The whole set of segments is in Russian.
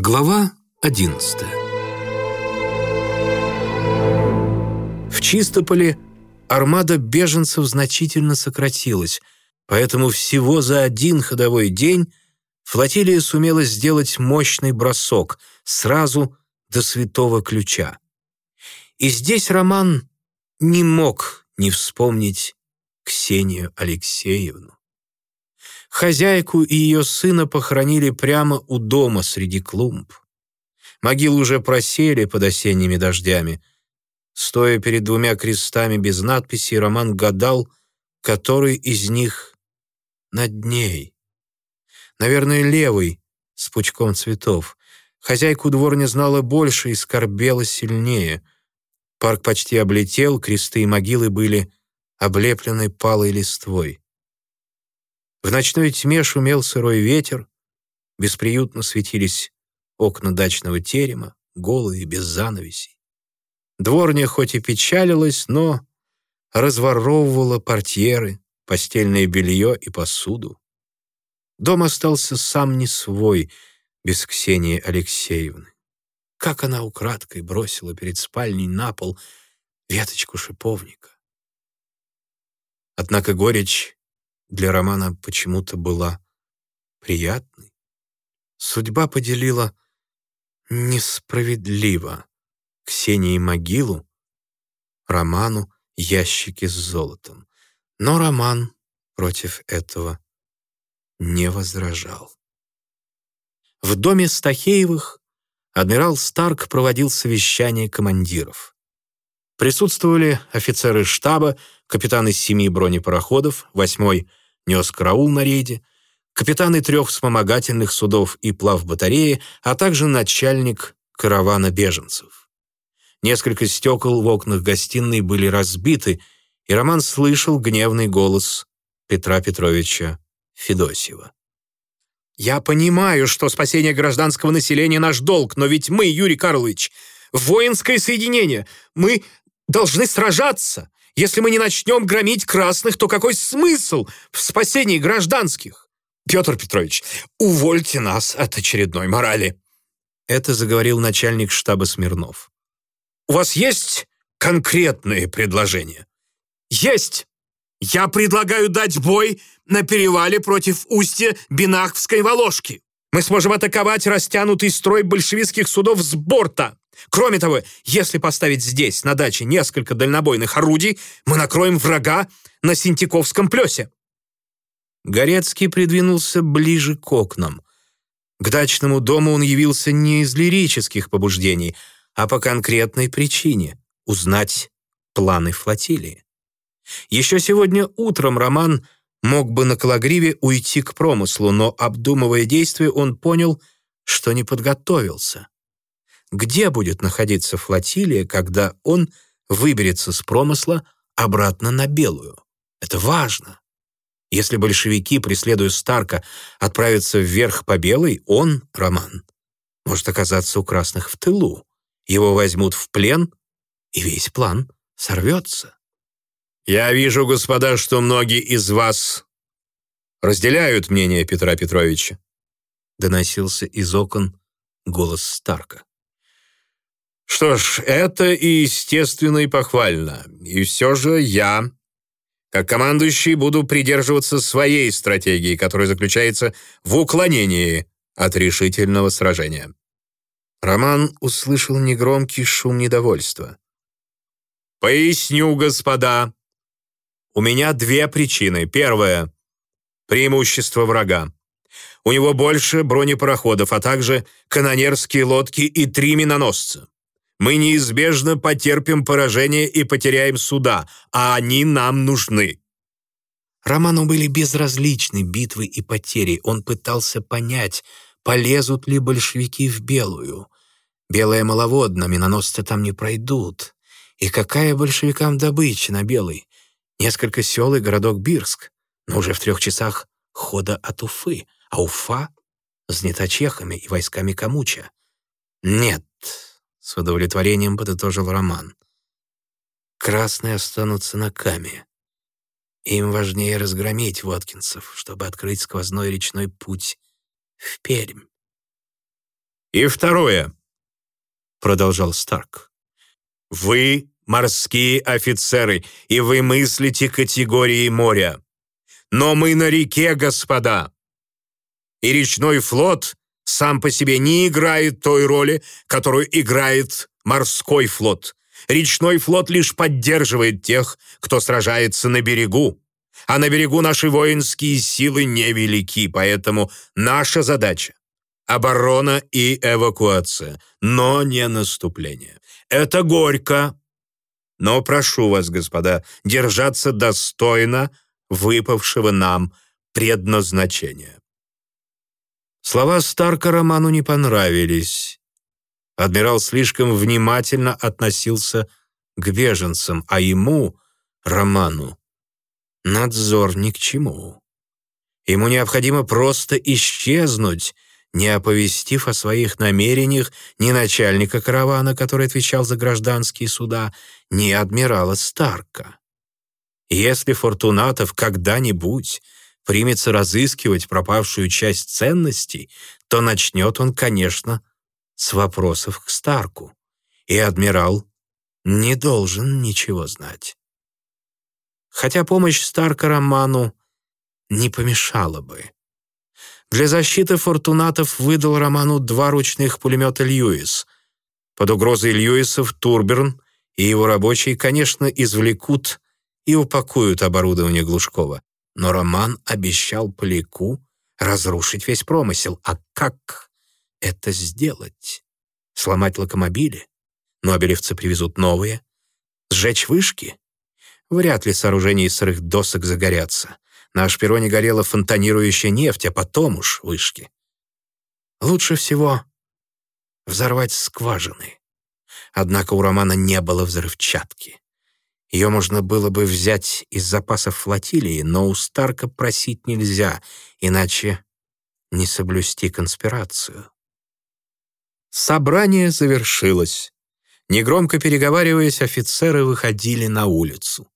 Глава 11 В Чистополе армада беженцев значительно сократилась, поэтому всего за один ходовой день флотилия сумела сделать мощный бросок сразу до Святого Ключа. И здесь Роман не мог не вспомнить Ксению Алексеевну. Хозяйку и ее сына похоронили прямо у дома среди клумб. Могилы уже просели под осенними дождями. Стоя перед двумя крестами без надписи, Роман гадал, который из них над ней. Наверное, левый, с пучком цветов. Хозяйку дворня знала больше и скорбела сильнее. Парк почти облетел, кресты и могилы были облеплены палой листвой. В ночной тьме шумел сырой ветер, бесприютно светились окна дачного терема, голые, без занавесей. Дворня хоть и печалилась, но разворовывала портьеры, постельное белье и посуду. Дом остался сам не свой, без Ксении Алексеевны. Как она украдкой бросила перед спальней на пол веточку шиповника. Однако горечь для Романа почему-то была приятной. Судьба поделила несправедливо Ксении могилу, Роману ящики с золотом. Но Роман против этого не возражал. В доме Стахеевых адмирал Старк проводил совещание командиров. Присутствовали офицеры штаба, капитаны семи бронепароходов, восьмой нес караул на рейде, капитаны трех вспомогательных судов и плавбатареи, а также начальник каравана беженцев. Несколько стекол в окнах гостиной были разбиты, и Роман слышал гневный голос Петра Петровича Федосева. «Я понимаю, что спасение гражданского населения наш долг, но ведь мы, Юрий Карлович, воинское соединение, мы должны сражаться. Если мы не начнем громить красных, то какой смысл в спасении гражданских? Петр Петрович, увольте нас от очередной морали. Это заговорил начальник штаба Смирнов. У вас есть конкретные предложения? Есть. Я предлагаю дать бой на перевале против устья Бинаховской Воложки. Мы сможем атаковать растянутый строй большевистских судов с борта. Кроме того, если поставить здесь, на даче, несколько дальнобойных орудий, мы накроем врага на Синтиковском плесе». Горецкий придвинулся ближе к окнам. К дачному дому он явился не из лирических побуждений, а по конкретной причине — узнать планы флотилии. Еще сегодня утром Роман мог бы на Калагриве уйти к промыслу, но, обдумывая действия, он понял, что не подготовился где будет находиться флотилия, когда он выберется с промысла обратно на Белую. Это важно. Если большевики, преследуя Старка, отправятся вверх по Белой, он, Роман, может оказаться у красных в тылу. Его возьмут в плен, и весь план сорвется. «Я вижу, господа, что многие из вас разделяют мнение Петра Петровича», доносился из окон голос Старка. Что ж, это и естественно, и похвально. И все же я, как командующий, буду придерживаться своей стратегии, которая заключается в уклонении от решительного сражения. Роман услышал негромкий шум недовольства. «Поясню, господа. У меня две причины. Первая — преимущество врага. У него больше бронепароходов, а также канонерские лодки и три миноносца мы неизбежно потерпим поражение и потеряем суда, а они нам нужны». Роману были безразличны битвы и потери. Он пытался понять, полезут ли большевики в Белую. Белая маловодна, миноносцы там не пройдут. И какая большевикам добыча на Белой? Несколько сел и городок Бирск, но уже в трех часах хода от Уфы, а Уфа занята чехами и войсками Камуча. Нет, с удовлетворением подытожил Роман. Красные останутся на каме. Им важнее разгромить Воткинцев, чтобы открыть сквозной речной путь в Пермь. И второе, продолжал Старк. Вы морские офицеры, и вы мыслите категорией моря. Но мы на реке, господа. И речной флот сам по себе не играет той роли, которую играет морской флот. Речной флот лишь поддерживает тех, кто сражается на берегу. А на берегу наши воинские силы невелики, поэтому наша задача — оборона и эвакуация, но не наступление. Это горько, но прошу вас, господа, держаться достойно выпавшего нам предназначения. Слова Старка Роману не понравились. Адмирал слишком внимательно относился к беженцам, а ему, Роману, надзор ни к чему. Ему необходимо просто исчезнуть, не оповестив о своих намерениях ни начальника каравана, который отвечал за гражданские суда, ни адмирала Старка. Если Фортунатов когда-нибудь примется разыскивать пропавшую часть ценностей, то начнет он, конечно, с вопросов к Старку, и адмирал не должен ничего знать. Хотя помощь Старка Роману не помешала бы. Для защиты фортунатов выдал Роману два ручных пулемета «Льюис». Под угрозой Льюисов Турберн и его рабочие, конечно, извлекут и упакуют оборудование Глушкова. Но Роман обещал Поляку разрушить весь промысел. А как это сделать? Сломать локомобили? Нобелевцы привезут новые? Сжечь вышки? Вряд ли сооружения из сырых досок загорятся. На шпироне горела фонтанирующая нефть, а потом уж вышки. Лучше всего взорвать скважины. Однако у Романа не было взрывчатки. Ее можно было бы взять из запасов флотилии, но у Старка просить нельзя, иначе не соблюсти конспирацию. Собрание завершилось. Негромко переговариваясь, офицеры выходили на улицу.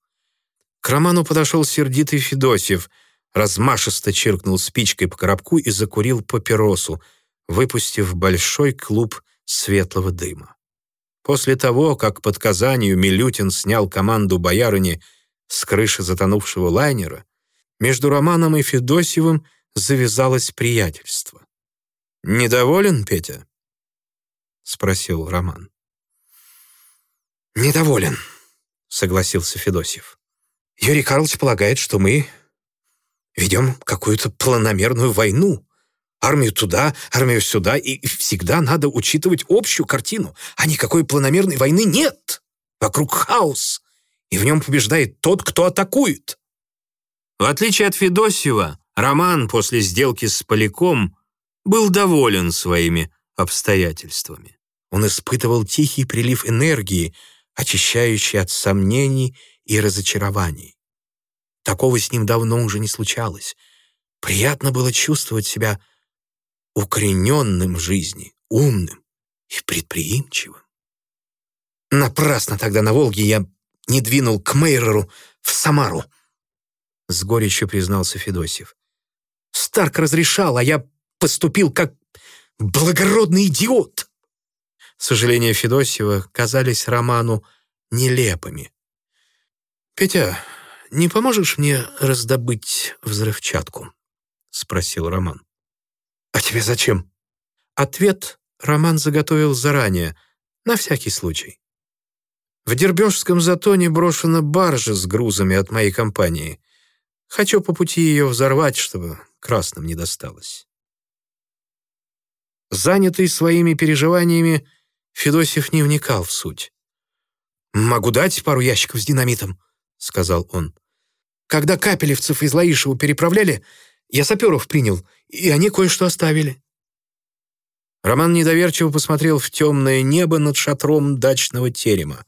К Роману подошел сердитый Федосев, размашисто чиркнул спичкой по коробку и закурил папиросу, выпустив большой клуб светлого дыма. После того, как по отказанию Милютин снял команду боярыни с крыши затонувшего лайнера, между Романом и Федосевым завязалось приятельство. «Недоволен, Петя?» — спросил Роман. «Недоволен», — согласился Федосев. Юрий Карлович полагает, что мы ведем какую-то планомерную войну. Армию туда, армию сюда, и всегда надо учитывать общую картину, а никакой планомерной войны нет. Вокруг хаос, и в нем побеждает тот, кто атакует. В отличие от Федосева, Роман после сделки с Поляком был доволен своими обстоятельствами. Он испытывал тихий прилив энергии, очищающий от сомнений и разочарований. Такого с ним давно уже не случалось. Приятно было чувствовать себя укорененным в жизни, умным и предприимчивым. Напрасно тогда на Волге я не двинул к Мейреру в Самару, с горечью признался Федосев. Старк разрешал, а я поступил как благородный идиот. Сожаления Федосева казались Роману нелепыми. «Петя, не поможешь мне раздобыть взрывчатку?» — спросил Роман. «А тебе зачем?» Ответ Роман заготовил заранее, на всякий случай. В Дербежском затоне брошена баржа с грузами от моей компании. Хочу по пути ее взорвать, чтобы красным не досталось. Занятый своими переживаниями, Федосев не вникал в суть. «Могу дать пару ящиков с динамитом?» — сказал он. «Когда капелевцев из Лаишева переправляли, я саперов принял, и они кое-что оставили». Роман недоверчиво посмотрел в темное небо над шатром дачного терема.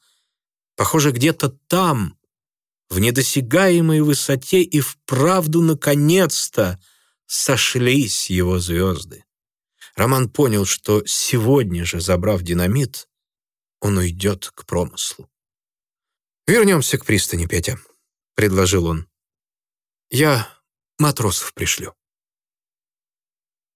Похоже, где-то там, в недосягаемой высоте, и вправду, наконец-то, сошлись его звезды. Роман понял, что сегодня же, забрав динамит, он уйдет к промыслу. «Вернемся к пристани, Петя», — предложил он. «Я матросов пришлю».